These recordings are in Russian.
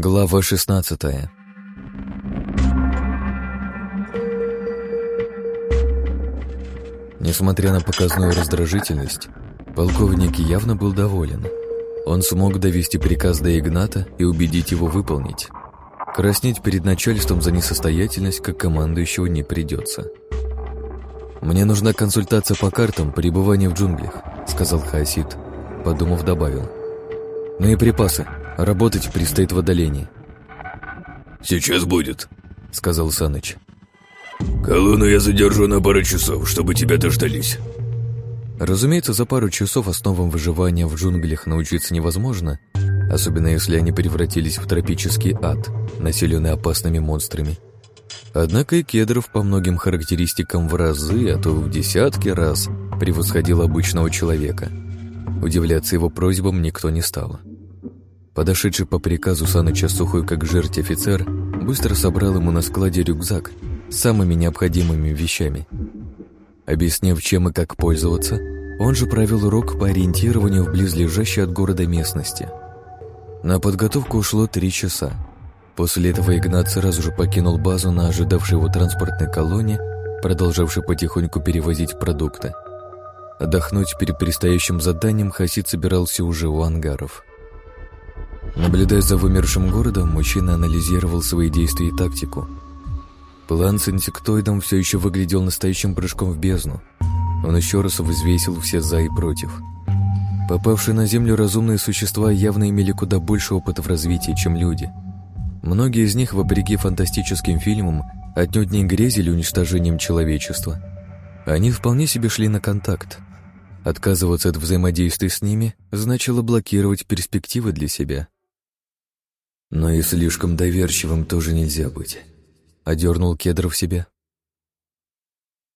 Глава 16 Несмотря на показную раздражительность, полковник явно был доволен. Он смог довести приказ до Игната и убедить его выполнить. Краснеть перед начальством за несостоятельность как командующего не придется. «Мне нужна консультация по картам пребывания в джунглях», — сказал Хаосид. Подумав, добавил. «Ну и припасы. Работать предстоит в отдалении». «Сейчас будет», — сказал Саныч. «Колонну я задержу на пару часов, чтобы тебя дождались». Разумеется, за пару часов основам выживания в джунглях научиться невозможно, особенно если они превратились в тропический ад, населенный опасными монстрами. Однако и Кедров по многим характеристикам в разы, а то в десятки раз превосходил обычного человека. Удивляться его просьбам никто не стал. Подошедший по приказу Саныча сухой как жерть офицер быстро собрал ему на складе рюкзак с самыми необходимыми вещами. Объяснив, чем и как пользоваться, он же провел урок по ориентированию в близлежащей от города местности. На подготовку ушло три часа. После этого Игнат сразу же покинул базу на ожидавшей его транспортной колонне, продолжавшей потихоньку перевозить продукты. Отдохнуть перед предстоящим заданием Хасид собирался уже у ангаров. Наблюдая за вымершим городом, мужчина анализировал свои действия и тактику. План с инсектоидом все еще выглядел настоящим прыжком в бездну. Он еще раз взвесил все «за» и «против». Попавшие на Землю разумные существа явно имели куда больше опыта в развитии, чем люди – Многие из них, вопреки фантастическим фильмам, отнюдь не грезили уничтожением человечества. Они вполне себе шли на контакт. Отказываться от взаимодействия с ними значило блокировать перспективы для себя. Но и слишком доверчивым тоже нельзя быть. Одернул Кедров себя.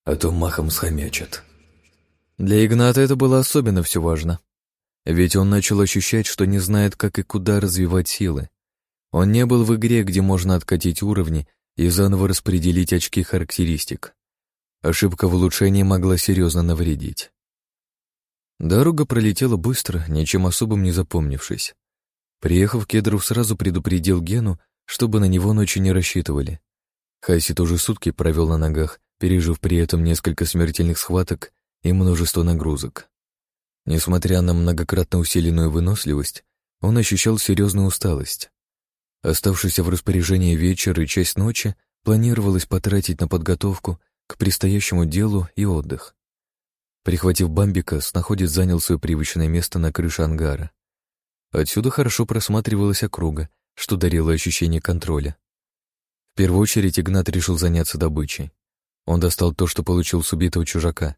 А то махом схомячат. Для Игната это было особенно все важно. Ведь он начал ощущать, что не знает, как и куда развивать силы. Он не был в игре, где можно откатить уровни и заново распределить очки характеристик. Ошибка в улучшении могла серьезно навредить. Дорога пролетела быстро, ничем особым не запомнившись. Приехав, Кедров сразу предупредил Гену, чтобы на него ночью не рассчитывали. Хайси тоже сутки провел на ногах, пережив при этом несколько смертельных схваток и множество нагрузок. Несмотря на многократно усиленную выносливость, он ощущал серьезную усталость. Оставшийся в распоряжении вечер и часть ночи планировалось потратить на подготовку к предстоящему делу и отдых. Прихватив бамбика, снаходец занял свое привычное место на крыше ангара. Отсюда хорошо просматривалась округа, что дарило ощущение контроля. В первую очередь Игнат решил заняться добычей. Он достал то, что получил с убитого чужака.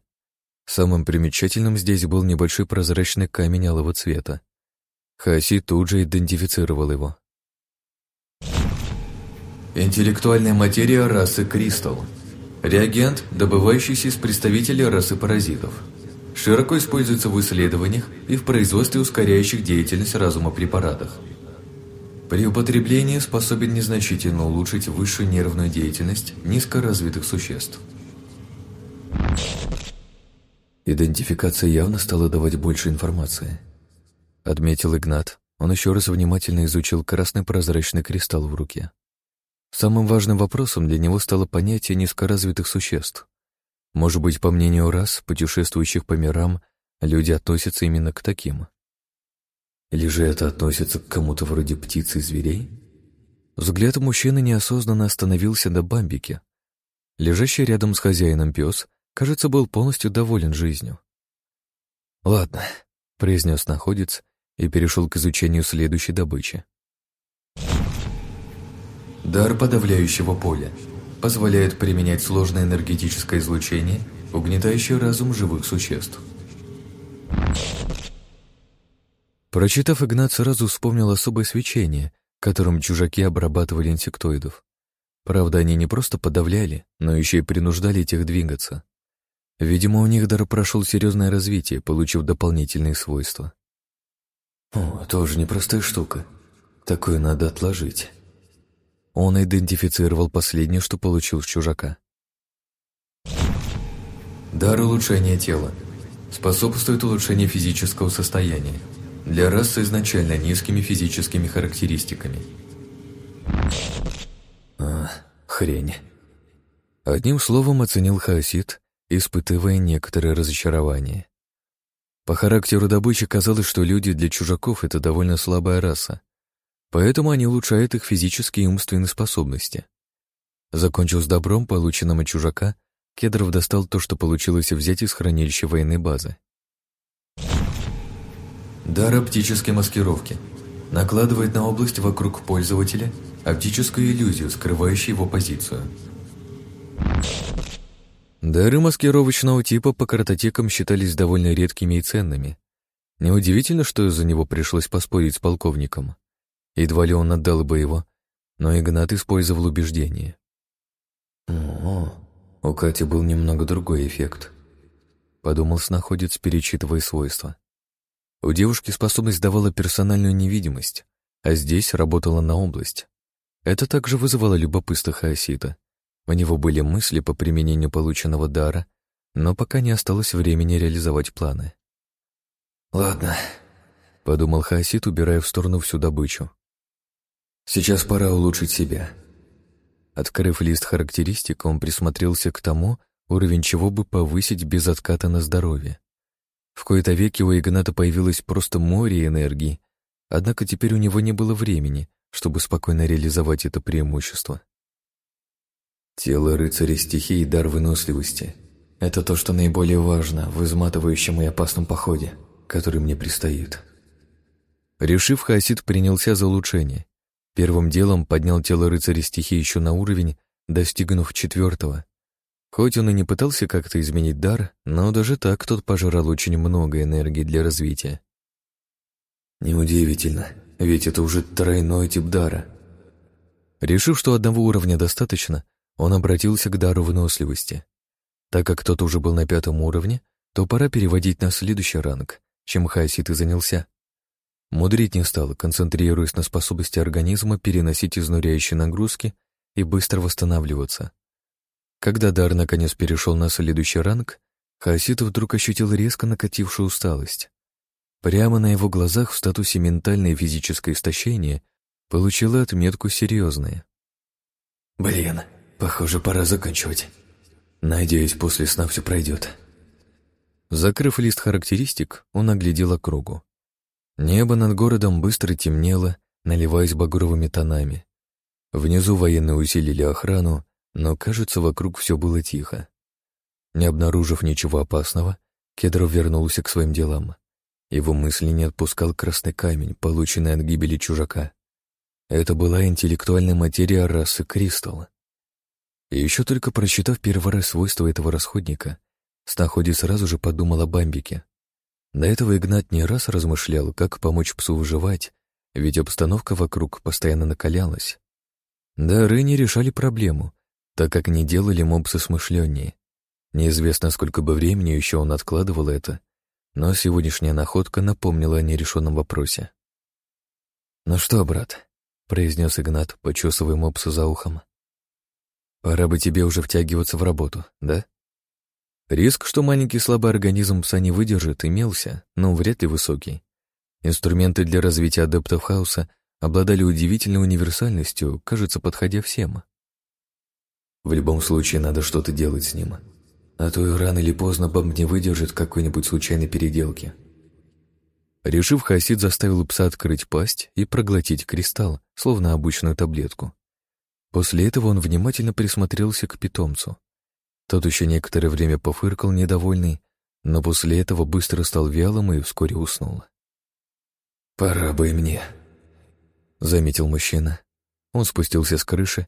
Самым примечательным здесь был небольшой прозрачный камень алого цвета. Хаси тут же идентифицировал его. Интеллектуальная материя расы Кристалл. Реагент, добывающийся из представителей расы паразитов. Широко используется в исследованиях и в производстве ускоряющих деятельность разума препаратах. При употреблении способен незначительно улучшить высшую нервную деятельность низкоразвитых существ. Идентификация явно стала давать больше информации. Отметил Игнат. Он еще раз внимательно изучил красный прозрачный кристалл в руке. Самым важным вопросом для него стало понятие низкоразвитых существ. Может быть, по мнению рас, путешествующих по мирам, люди относятся именно к таким. Или же это относится к кому-то вроде птиц и зверей? Взгляд мужчины неосознанно остановился на бамбике. Лежащий рядом с хозяином пес, кажется, был полностью доволен жизнью. «Ладно», — произнес находец и перешел к изучению следующей добычи. Дар подавляющего поля позволяет применять сложное энергетическое излучение, угнетающее разум живых существ. Прочитав, Игнат сразу вспомнил особое свечение, которым чужаки обрабатывали инсектоидов. Правда, они не просто подавляли, но еще и принуждали тех двигаться. Видимо, у них дар прошел серьезное развитие, получив дополнительные свойства. О, тоже непростая штука. Такое надо отложить. Он идентифицировал последнее, что получил с чужака. Дар улучшения тела. Способствует улучшению физического состояния. Для расы изначально низкими физическими характеристиками. хрень. Одним словом оценил Хаосид, испытывая некоторое разочарование. По характеру добычи казалось, что люди для чужаков — это довольно слабая раса, поэтому они улучшают их физические и умственные способности. Закончив с добром, полученным от чужака, Кедров достал то, что получилось взять из хранилища военной базы. Дар оптической маскировки. Накладывает на область вокруг пользователя оптическую иллюзию, скрывающую его позицию. Дары маскировочного типа по картотекам считались довольно редкими и ценными. Неудивительно, что из-за него пришлось поспорить с полковником. Едва ли он отдал бы его, но Игнат использовал убеждение. «О, у Кати был немного другой эффект», — подумал снаходец, перечитывая свойства. У девушки способность давала персональную невидимость, а здесь работала на область. Это также вызывало любопытство Хаосита. У него были мысли по применению полученного дара, но пока не осталось времени реализовать планы. «Ладно», — подумал Хаосит, убирая в сторону всю добычу. «Сейчас пора улучшить себя». Открыв лист характеристик, он присмотрелся к тому, уровень чего бы повысить без отката на здоровье. В кои-то веки у Игната появилось просто море энергии, однако теперь у него не было времени, чтобы спокойно реализовать это преимущество. Тело рыцаря стихии и дар выносливости — это то, что наиболее важно в изматывающем и опасном походе, который мне предстоит. Решив, Хасид принялся за улучшение. Первым делом поднял тело рыцаря стихии еще на уровень, достигнув четвертого. Хоть он и не пытался как-то изменить дар, но даже так тот пожрал очень много энергии для развития. Неудивительно, ведь это уже тройной тип дара. Решив, что одного уровня достаточно, он обратился к дару выносливости. Так как тот уже был на пятом уровне, то пора переводить на следующий ранг, чем Хаосит и занялся. Мудрить не стал, концентрируясь на способности организма переносить изнуряющие нагрузки и быстро восстанавливаться. Когда дар наконец перешел на следующий ранг, Хаосит вдруг ощутил резко накатившую усталость. Прямо на его глазах в статусе ментальное и физическое истощение получила отметку «серьезное». «Блин, похоже, пора заканчивать. Надеюсь, после сна все пройдет». Закрыв лист характеристик, он оглядел округу. Небо над городом быстро темнело, наливаясь багровыми тонами. Внизу военные усилили охрану, но, кажется, вокруг все было тихо. Не обнаружив ничего опасного, Кедров вернулся к своим делам. Его мысли не отпускал красный камень, полученный от гибели чужака. Это была интеллектуальная материя расы Кристалл. И еще только прочитав первый раз свойства этого расходника, Снаходи сразу же подумал о бамбике. До этого Игнат не раз размышлял, как помочь псу выживать, ведь обстановка вокруг постоянно накалялась. Дары не решали проблему, так как не делали мопса смышленнее. Неизвестно, сколько бы времени еще он откладывал это, но сегодняшняя находка напомнила о нерешенном вопросе. «Ну что, брат?» — произнес Игнат, почесывая мопса за ухом. «Пора бы тебе уже втягиваться в работу, да?» Риск, что маленький слабый организм пса не выдержит, имелся, но вряд ли высокий. Инструменты для развития адептов хаоса обладали удивительной универсальностью, кажется, подходя всем. В любом случае надо что-то делать с ним, а то и рано или поздно бомб не выдержит какой-нибудь случайной переделки. Решив, Хасид заставил пса открыть пасть и проглотить кристалл, словно обычную таблетку. После этого он внимательно присмотрелся к питомцу. Тот еще некоторое время пофыркал недовольный, но после этого быстро стал вялым и вскоре уснул. «Пора бы и мне», — заметил мужчина. Он спустился с крыши,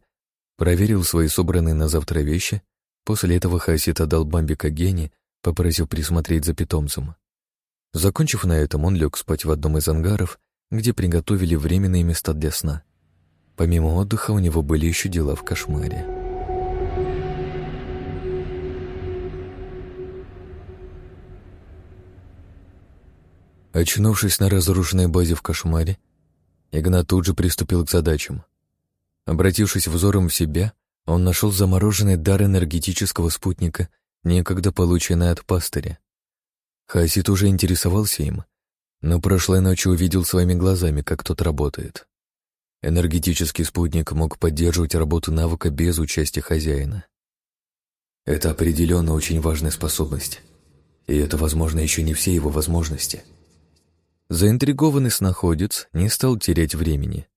проверил свои собранные на завтра вещи После этого Хасит отдал Бамбика Гене, попросив присмотреть за питомцем. Закончив на этом, он лег спать в одном из ангаров, где приготовили временные места для сна. Помимо отдыха у него были еще дела в кошмаре. Очнувшись на разрушенной базе в кошмаре, Игнат тут же приступил к задачам. Обратившись взором в себя, он нашел замороженный дар энергетического спутника, некогда полученный от пастыря. Хасид уже интересовался им, но прошлой ночью увидел своими глазами, как тот работает. Энергетический спутник мог поддерживать работу навыка без участия хозяина. Это определенно очень важная способность. И это, возможно, еще не все его возможности. Заинтригованный снаходец не стал терять времени.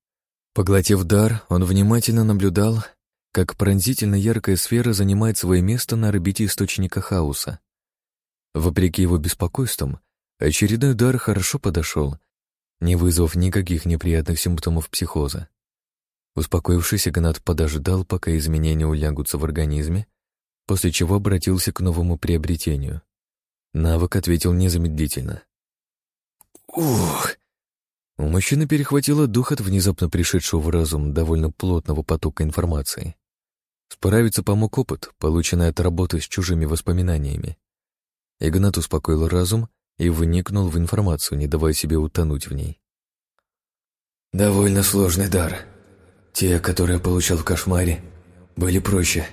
Поглотив дар, он внимательно наблюдал, как пронзительно яркая сфера занимает свое место на орбите источника хаоса. Вопреки его беспокойствам, очередной удар хорошо подошел, не вызвав никаких неприятных симптомов психоза. Успокоившись, Игнат подождал, пока изменения улягутся в организме, после чего обратился к новому приобретению. Навык ответил незамедлительно. «Ух!» У мужчины перехватило дух от внезапно пришедшего в разум довольно плотного потока информации. Справиться помог опыт, полученный от работы с чужими воспоминаниями. Игнат успокоил разум и вникнул в информацию, не давая себе утонуть в ней. «Довольно сложный дар. Те, которые я получал в кошмаре, были проще».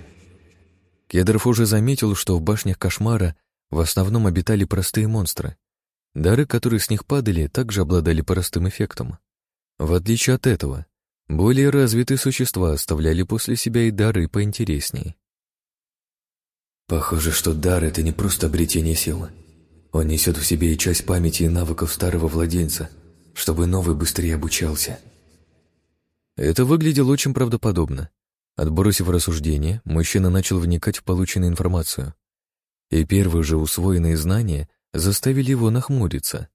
Кедров уже заметил, что в башнях кошмара в основном обитали простые монстры. Дары, которые с них падали, также обладали простым эффектом. В отличие от этого, более развитые существа оставляли после себя и дары поинтересней. Похоже, что дар — это не просто обретение силы. Он несет в себе и часть памяти и навыков старого владельца, чтобы новый быстрее обучался. Это выглядело очень правдоподобно. Отбросив рассуждение, мужчина начал вникать в полученную информацию. И первые же усвоенные знания заставили его нахмуриться.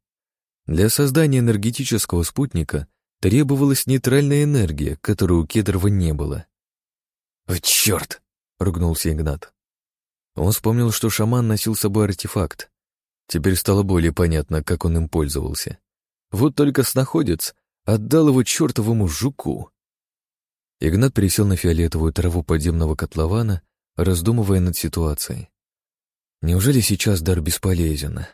Для создания энергетического спутника Требовалась нейтральная энергия, которой у Кедрова не было. «О, черт!» — ругнулся Игнат. Он вспомнил, что шаман носил с собой артефакт. Теперь стало более понятно, как он им пользовался. Вот только снаходец отдал его чертовому жуку. Игнат пересел на фиолетовую траву подземного котлована, раздумывая над ситуацией. Неужели сейчас дар бесполезен?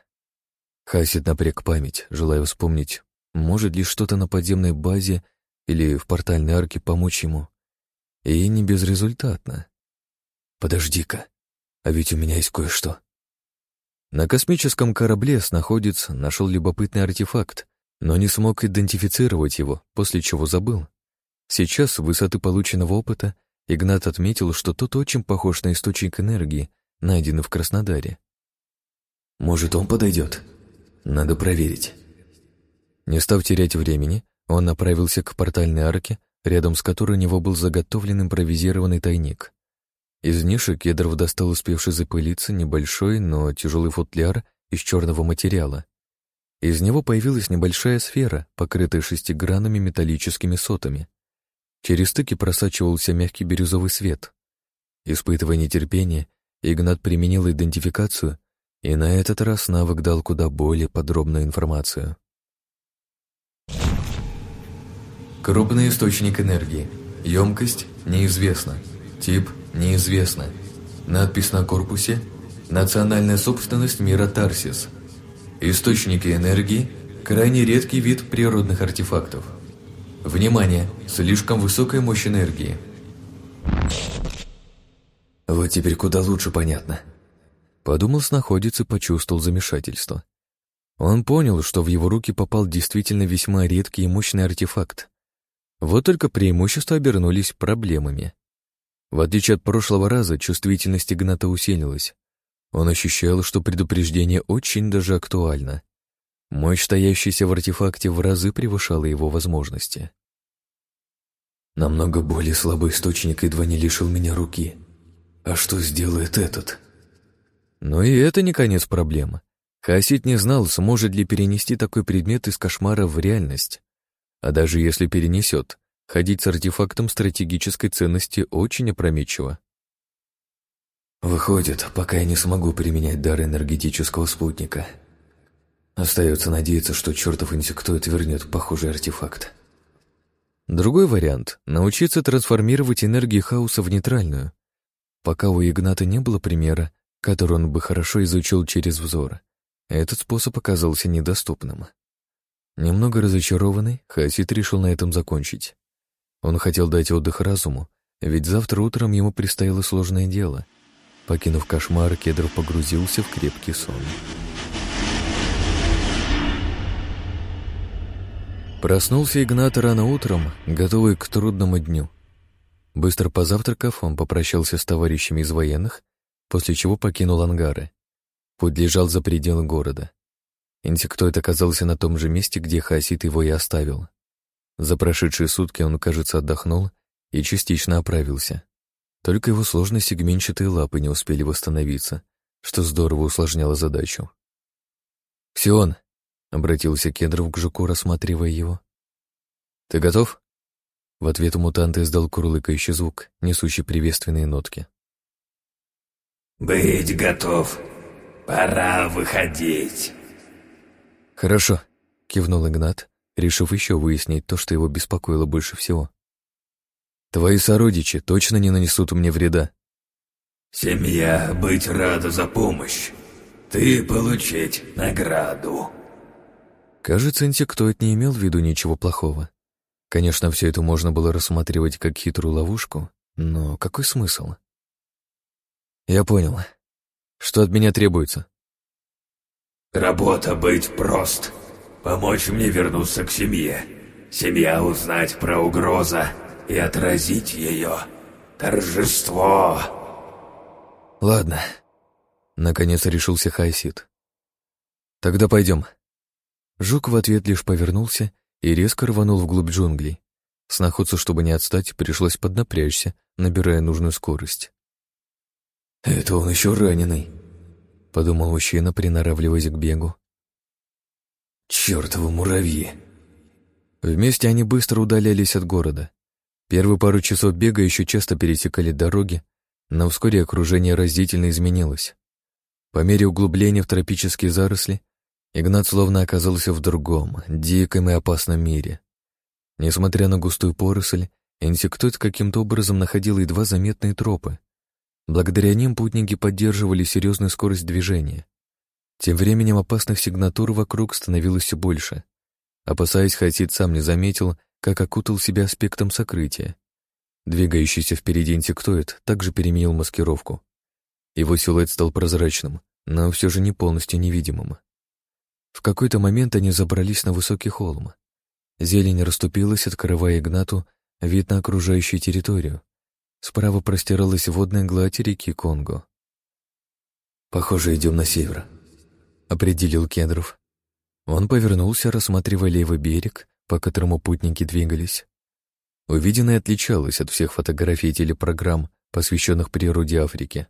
Хасид напряг память, желая вспомнить, может ли что-то на подземной базе или в портальной арке помочь ему? И не безрезультатно. Подожди-ка, а ведь у меня есть кое-что. На космическом корабле находится, нашел любопытный артефакт, но не смог идентифицировать его, после чего забыл. Сейчас, с высоты полученного опыта, Игнат отметил, что тот очень похож на источник энергии, найденный в Краснодаре. Может, он подойдет? Надо проверить. Не став терять времени, он направился к портальной арке, рядом с которой у него был заготовлен импровизированный тайник. Из ниши Кедров достал успевший запылиться небольшой, но тяжелый футляр из черного материала. Из него появилась небольшая сфера, покрытая шестигранными металлическими сотами. Через стыки просачивался мягкий бирюзовый свет. Испытывая нетерпение, Игнат применил идентификацию, и на этот раз навык дал куда более подробную информацию. Крупный источник энергии. Емкость неизвестна. Тип неизвестна. Надпись на корпусе «Национальная собственность мира Тарсис». Источники энергии – крайне редкий вид природных артефактов. Внимание! Слишком высокая мощь энергии. Вот теперь куда лучше понятно. Подумал снаходец и почувствовал замешательство. Он понял, что в его руки попал действительно весьма редкий и мощный артефакт. Вот только преимущества обернулись проблемами. В отличие от прошлого раза, чувствительность Игната усилилась. Он ощущал, что предупреждение очень даже актуально. Мощь, стоящаяся в артефакте, в разы превышала его возможности. Намного более слабый источник едва не лишил меня руки. А что сделает этот? Но и это не конец проблемы. Хасид не знал, сможет ли перенести такой предмет из кошмара в реальность. А даже если перенесет, ходить с артефактом стратегической ценности очень опрометчиво. Выходит, пока я не смогу применять дар энергетического спутника. Остается надеяться, что чертов инсектоид вернет похожий артефакт. Другой вариант — научиться трансформировать энергию хаоса в нейтральную. Пока у Игната не было примера, который он бы хорошо изучил через взор, этот способ оказался недоступным. Немного разочарованный, Хасид решил на этом закончить. Он хотел дать отдых разуму, ведь завтра утром ему предстояло сложное дело. Покинув кошмар, Кедров погрузился в крепкий сон. Проснулся Игнат рано утром, готовый к трудному дню. Быстро позавтракав, он попрощался с товарищами из военных, после чего покинул ангары. Путь лежал за пределы города. Инсектоид оказался на том же месте, где Хасид его и оставил. За прошедшие сутки он, кажется, отдохнул и частично оправился. Только его сложно сегменчатые лапы не успели восстановиться, что здорово усложняло задачу. «Сион!» — обратился Кедров к жуку, рассматривая его. «Ты готов?» В ответ мутант издал курлыкающий звук, несущий приветственные нотки. «Быть готов. Пора выходить». «Хорошо», — кивнул Игнат, решив еще выяснить то, что его беспокоило больше всего. «Твои сородичи точно не нанесут мне вреда?» «Семья быть рада за помощь. Ты получить награду». Кажется, инсектоид не имел в виду ничего плохого. Конечно, все это можно было рассматривать как хитрую ловушку, но какой смысл? Я понял. Что от меня требуется? Работа быть прост. Помочь мне вернуться к семье. Семья узнать про угроза и отразить ее. Торжество. Ладно. Наконец решился Хайсид. Тогда пойдем. Жук в ответ лишь повернулся и резко рванул вглубь джунглей. Снаходцу, чтобы не отстать, пришлось поднапрячься, набирая нужную скорость. «Это он еще раненый», — подумал мужчина, приноравливаясь к бегу. «Чёртовы муравьи!» Вместе они быстро удалялись от города. Первые пару часов бега еще часто пересекали дороги, но вскоре окружение разительно изменилось. По мере углубления в тропические заросли Игнат словно оказался в другом, диком и опасном мире. Несмотря на густую поросль, инсектоид каким-то образом находил едва заметные тропы. Благодаря ним путники поддерживали серьезную скорость движения. Тем временем опасных сигнатур вокруг становилось все больше. Опасаясь, Хасид сам не заметил, как окутал себя аспектом сокрытия. Двигающийся впереди инсектоид также переменил маскировку. Его силуэт стал прозрачным, но все же не полностью невидимым. В какой-то момент они забрались на высокий холм. Зелень расступилась, открывая Игнату вид на окружающую территорию. Справа простиралась водная гладь реки Конго. «Похоже, идем на север», — определил Кедров. Он повернулся, рассматривая левый берег, по которому путники двигались. Увиденное отличалось от всех фотографий и телепрограмм, посвященных природе Африки.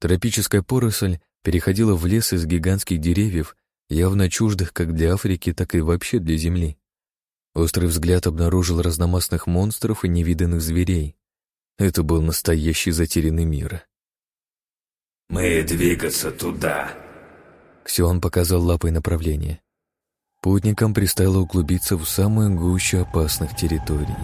Тропическая поросль переходила в лес из гигантских деревьев явно чуждых как для Африки, так и вообще для Земли. Острый взгляд обнаружил разномастных монстров и невиданных зверей. Это был настоящий затерянный мир. «Мы двигаться туда!» Ксион показал лапой направление. Путникам предстояло углубиться в самую гущу опасных территорий.